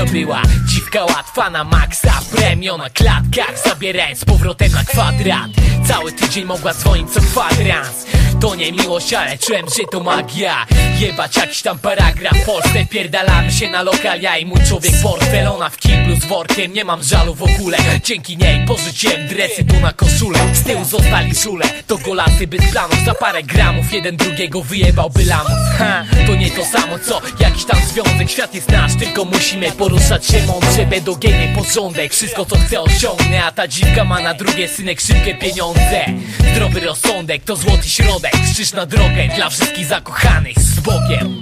To była dziwka łatwa na maksa. Premio na klatkach Zabierając z powrotem na kwadrat Cały tydzień mogła dzwonić co kwadrans. To nie miłość, ale czułem, że to magia. Jebać jakiś tam paragraf w Polsce Pierdalamy się na lokal, ja i mój człowiek portfel Ona w kiblu z workiem, nie mam żalu w ogóle Dzięki niej pożyczyłem dresy tu na koszulę. Z tyłu zostali żule, to golasy bez planów. Za parę gramów jeden drugiego wyjebałby lamus. Ha, to nie to samo co jakiś tam związek. Świat jest nasz, tylko musimy poruszać się. Mądrze Bedogienie porządek, wszystko co chcę osiągnę. A ta dziwka ma na drugie synek szybkie pieniądze. Zdrowy rozsądek to złoty środek. Krzyż na drogę dla wszystkich zakochanych z Bogiem